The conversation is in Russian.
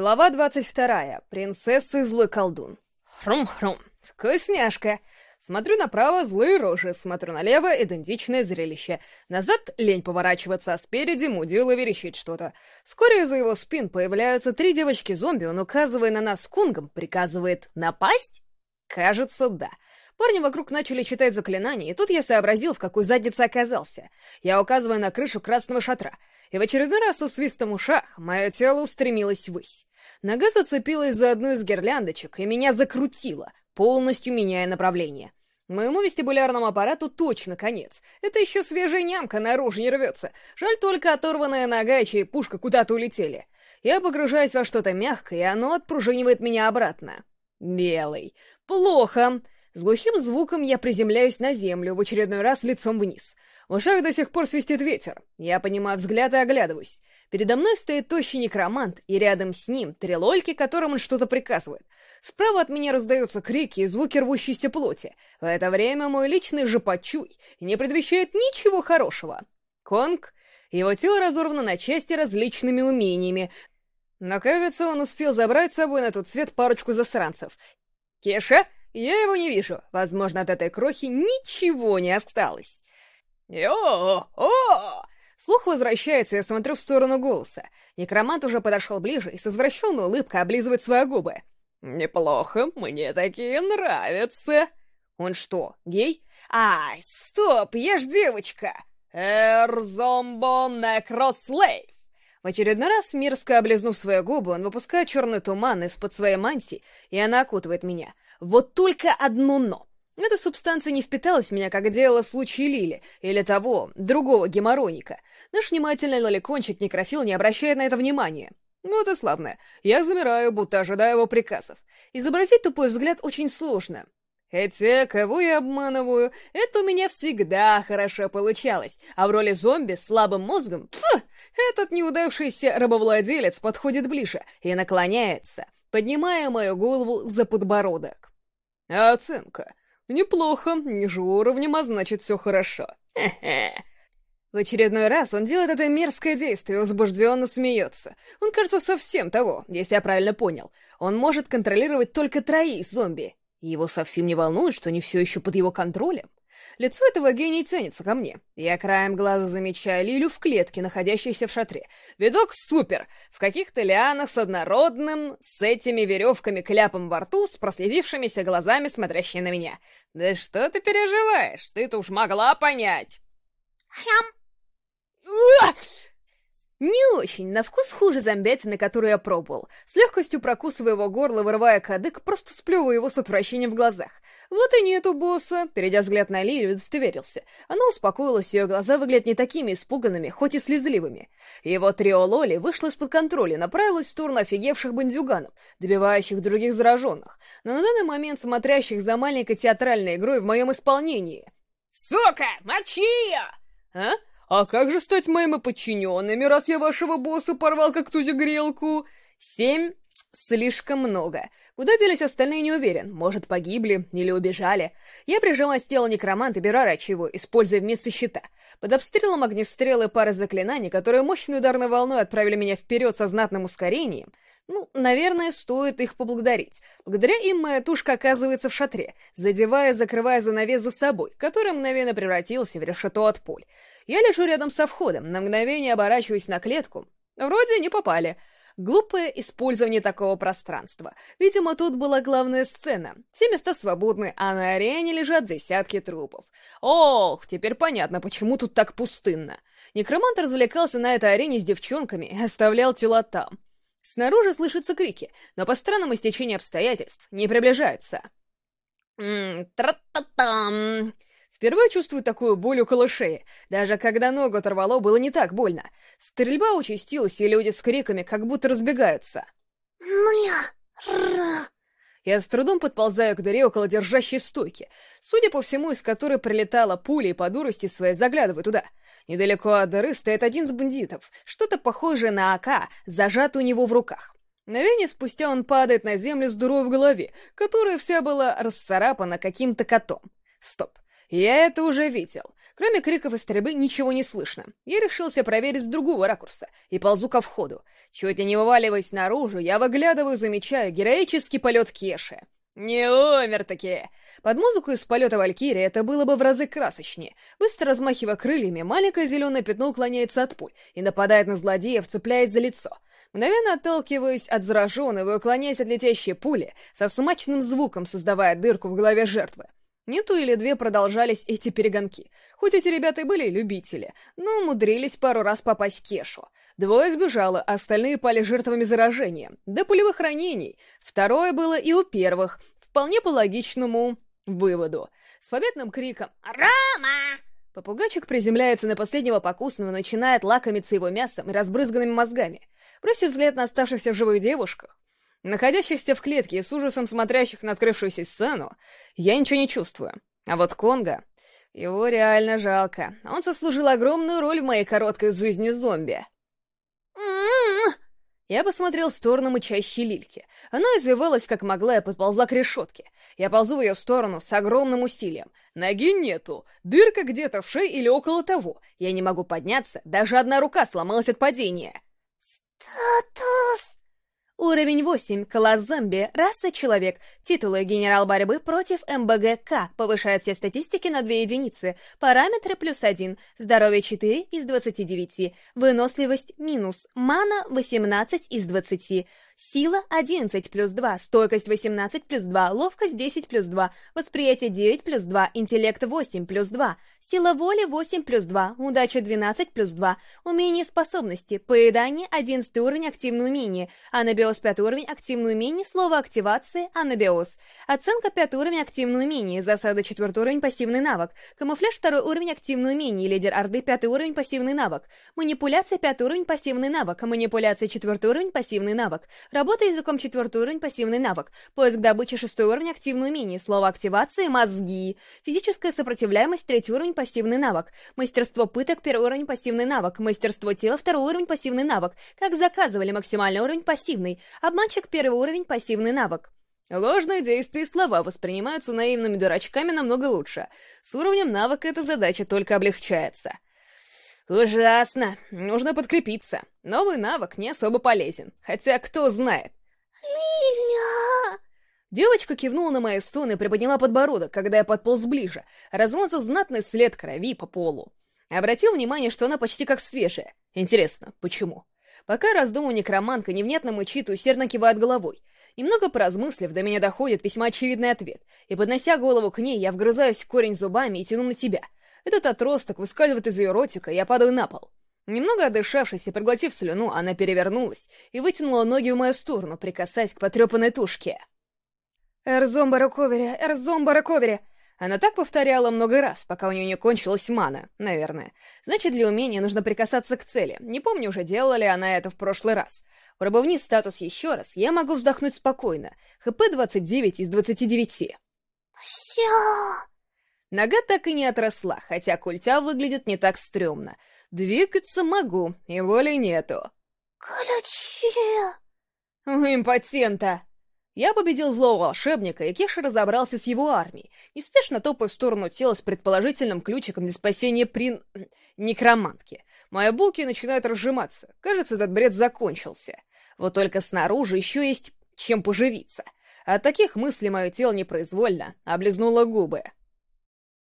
Глава двадцать вторая. Принцесса и злой колдун. Хрум-хрум. Вкусняшка. Смотрю направо — злые рожи, смотрю налево — идентичное зрелище. Назад — лень поворачиваться, а спереди мудила верещит что-то. Вскоре из-за его спин появляются три девочки-зомби, он, указывая на нас кунгом, приказывает «напасть?» Кажется, да. Парни вокруг начали читать заклинания, и тут я сообразил, в какой заднице оказался. Я указываю на крышу красного шатра, и в очередной раз со свистом ушах мое тело устремилось ввысь. Нога зацепилась за одну из гирляндочек, и меня закрутило, полностью меняя направление. Моему вестибулярному аппарату точно конец. Это еще свежая нямка наружу не рвется. Жаль только оторванная нога и черепушка куда-то улетели. Я погружаюсь во что-то мягкое, и оно отпружинивает меня обратно. Белый. Плохо. С глухим звуком я приземляюсь на землю, в очередной раз лицом вниз. В ушах до сих пор свистит ветер. Я понимаю взгляд и оглядываюсь. Передо мной стоит тощий некромант, и рядом с ним три лольки, которым он что-то приказывает. Справа от меня раздаются крики и звуки рвущейся плоти. В это время мой личный жопочуй не предвещает ничего хорошего. Конг, его тело разорвано на части различными умениями, но, кажется, он успел забрать с собой на тот свет парочку засранцев. Кеша, я его не вижу. Возможно, от этой крохи ничего не осталось. «Йо-о!» Слух возвращается, я смотрю в сторону голоса. Некромант уже подошел ближе и с извращенной улыбкой облизывает свои губы. «Неплохо, мне такие нравятся!» «Он что, гей?» «Ай, стоп, я ж девочка!» «Эрзомбо Некрослейв!» В очередной раз, мерзко облизнув свои губы, он выпускает черный туман из-под своей мантии, и она окутывает меня. Вот только одно «но». Эта субстанция не впиталась в меня, как делала в случае Лили, или того, другого гемороника. Наш внимательный лоликончик некрофил не обращает на это внимания. Ну, это славно. Я замираю, будто ожидаю его приказов. Изобразить тупой взгляд очень сложно. Хотя, кого я обманываю, это у меня всегда хорошо получалось, а в роли зомби с слабым мозгом, пф, этот неудавшийся рабовладелец подходит ближе и наклоняется, поднимая мою голову за подбородок. Оценка. Неплохо, ниже уровнем, а значит все хорошо. Хе-хе. В очередной раз он делает это мерзкое действие, возбужденно смеется. Он, кажется, совсем того, если я правильно понял. Он может контролировать только троих зомби. Его совсем не волнует, что они все еще под его контролем. Лицо этого гения тянется ко мне. Я краем глаза замечаю Лилю в клетке, находящейся в шатре. Видок супер! В каких-то лианах с однородным, с этими веревками кляпом во рту, с прослезившимися глазами, смотрящей на меня. Да что ты переживаешь? Ты-то уж могла понять. Хям. Не очень, на вкус хуже зомбятины, которую я пробовал. С легкостью прокусывая его горло, вырывая кадык, просто сплевывая его с отвращением в глазах. Вот и нету босса. Перейдя взгляд на Лилию, удостоверился. Она успокоилась, ее глаза выглядят не такими испуганными, хоть и слезливыми. Его трио Лоли вышло из-под контроля направилось в сторону офигевших бандюганов, добивающих других зараженных, но на данный момент смотрящих за маленькой театральной игрой в моем исполнении. «Сука, мочи ее!» «А?» «А как же стать моими подчиненными, раз я вашего босса порвал как тузю-грелку?» «Семь Слишком много. Куда делись остальные, не уверен. Может, погибли или убежали. Я прижимаю тело некроманта берарачу его, используя вместо щита. Под обстрелом огнестрелы пары заклинаний, которые мощной ударной волной отправили меня вперед со знатным ускорением. Ну, наверное, стоит их поблагодарить. Благодаря им моя тушка оказывается в шатре, задевая, закрывая занавес за собой, который мгновенно превратился в решето от пуль. Я лежу рядом со входом, на мгновение оборачиваюсь на клетку. Вроде не попали. Глупое использование такого пространства. Видимо, тут была главная сцена. Все места свободны, а на арене лежат десятки трупов. Ох, теперь понятно, почему тут так пустынно. Некромант развлекался на этой арене с девчонками и оставлял тела там. Снаружи слышатся крики, но по странному стечению обстоятельств не приближаются. Тра-та-там! Впервые чувствую такую боль около шеи. Даже когда ногу оторвало, было не так больно. Стрельба участилась, и люди с криками как будто разбегаются. Я с трудом подползаю к дыре около держащей стойки, судя по всему, из которой прилетала пуля и по дурости своей заглядываю туда. Недалеко от дыры стоит один из бандитов, что-то похожее на АК, зажато у него в руках. Мгновение спустя он падает на землю с дурой в голове, которая вся была расцарапана каким-то котом. Стоп. Я это уже видел. Кроме криков и стрельбы ничего не слышно. Я решился проверить с другого ракурса и ползу ко входу. Чуть не вываливаясь наружу, я выглядываю, замечаю героический полет Кеши. Не умер-таки! Под музыку из полета Валькирии это было бы в разы красочнее. Быстро размахивая крыльями, маленькое зеленое пятно уклоняется от пуль и нападает на злодеев, цепляясь за лицо. Мгновенно отталкиваясь от зараженного и уклоняясь от летящей пули, со смачным звуком создавая дырку в голове жертвы. Не ту или две продолжались эти перегонки. Хоть эти ребята и были любители, но умудрились пару раз попасть Кешу. Двое сбежало, а остальные пали жертвами заражения, до пулевых ранений. Второе было и у первых, вполне по логичному выводу. С победным криком «Рома!» Попугайчик приземляется на последнего покусного, начинает лакомиться его мясом и разбрызганными мозгами. Бросив взгляд на оставшихся в живых девушках, находящихся в клетке и с ужасом смотрящих на открывшуюся сцену, я ничего не чувствую. А вот Конга... Его реально жалко. Он сослужил огромную роль в моей короткой жизни зомби. Я посмотрел в сторону мычащей лильки. Она извивалась как могла и подползла к решетке. Я ползу в ее сторону с огромным усилием. Ноги нету, дырка где-то в шее или около того. Я не могу подняться, даже одна рука сломалась от падения. «Статус!» Уровень 8. Класс зомби. Раса человек. Титулы генерал борьбы против МБГК. Повышает все статистики на 2 единицы. Параметры плюс 1. Здоровье 4 из 29. Выносливость минус. Мана 18 из 20. Сила 11 плюс 2, стойкость 18 плюс 2, ловкость 10 плюс 2, восприятие 9 плюс 2, интеллект 8 плюс 2, сила воли 8 плюс 2, удача 12 плюс 2, умение способности, поедание 11 уровень активное умение, анабиоз 5 уровень активное умение, слово активации анабиоз, оценка 5 уровень активное умение, засада 4 уровень пассивный навык, камуфляж 2 уровень активное умение, лидер орды 5 уровень пассивный навык, манипуляция 5 уровень пассивный навык, манипуляция 4 уровень пассивный навык, Работа языком четвертый уровень, пассивный навык. Поиск добычи шестой уровень, активное умение. Слово активации — мозги. Физическая сопротивляемость, третий уровень, пассивный навык. Мастерство пыток, первый уровень, пассивный навык. Мастерство тела, второй уровень, пассивный навык. Как заказывали, максимальный уровень, пассивный. Обманщик, первый уровень, пассивный навык. Ложные действия и слова воспринимаются наивными дурачками намного лучше. С уровнем навыка эта задача только облегчается. Ужасно. Нужно подкрепиться. Новый навык не особо полезен. Хотя, кто знает. Лиля! Девочка кивнула на мои стоны и приподняла подбородок, когда я подполз ближе, размазав знатный след крови по полу. Обратил внимание, что она почти как свежая. Интересно, почему? Пока раздумывая некроманка невнятно мычит и усердно кивает головой. Немного поразмыслив, до меня доходит весьма очевидный ответ, и, поднося голову к ней, я вгрызаюсь в корень зубами и тяну на себя — этот отросток выскальзывает из ее ротика, и я падаю на пол. Немного отдышавшись и проглотив слюну, она перевернулась и вытянула ноги в мою сторону, прикасаясь к потрепанной тушке. «Эрзомба Раковери! Эрзомба Раковери!» Она так повторяла много раз, пока у нее не кончилась мана, наверное. Значит, для умения нужно прикасаться к цели. Не помню уже, делала ли она это в прошлый раз. Пробовни статус еще раз, я могу вздохнуть спокойно. ХП 29 из 29. «Все!» Нога так и не отросла, хотя культя выглядит не так стрёмно. Двигаться могу, и воли нету. Ключи! У импотента! Я победил злого волшебника, и Кеша разобрался с его армией, неспешно топая в сторону тела с предположительным ключиком для спасения прин... некромантки. Мои булки начинают разжиматься. Кажется, этот бред закончился. Вот только снаружи еще есть чем поживиться. От таких мыслей мое тело непроизвольно облизнуло губы.